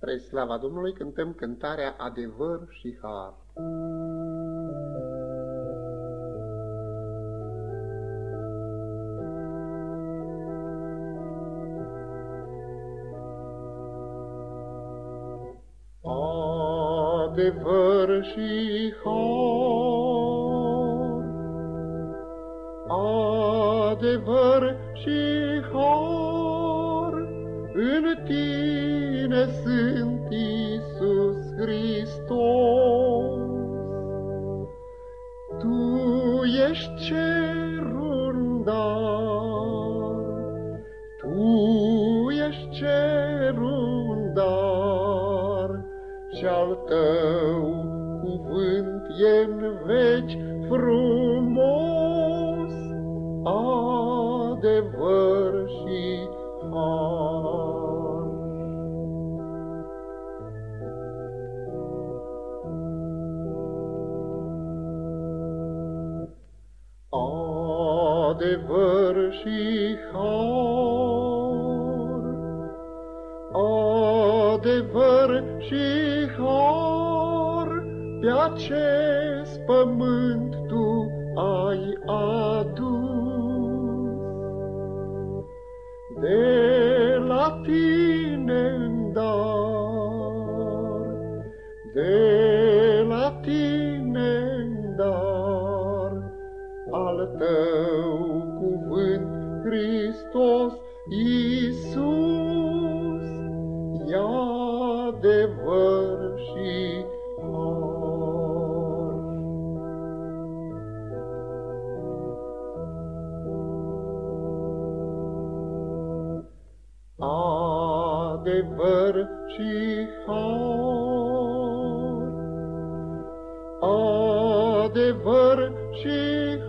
Spre slava Domnului cântăm cântarea Adevăr și Har. Adevăr și har, adevăr și har, în tine sunt Iisus Hristos. Tu ești cerul dar, Tu ești cerul dar, Și-al tău cuvânt e în veci frumos, adevăr și har. Adevăr și har, adevăr și har, pe acest pământ tu ai adus. De la tine în dar, de la tine în dar, al tău adevăr și har. adevăr și har. Adevăr și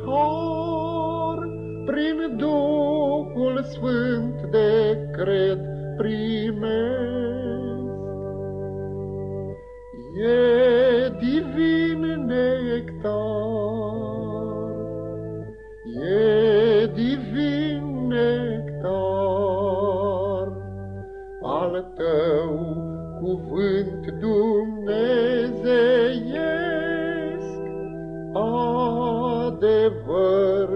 har, prin Duhul Sfânt de cred primesc. E divin nectar, e divin nectar, al tău cuvânt dumnezeiesc, adevăr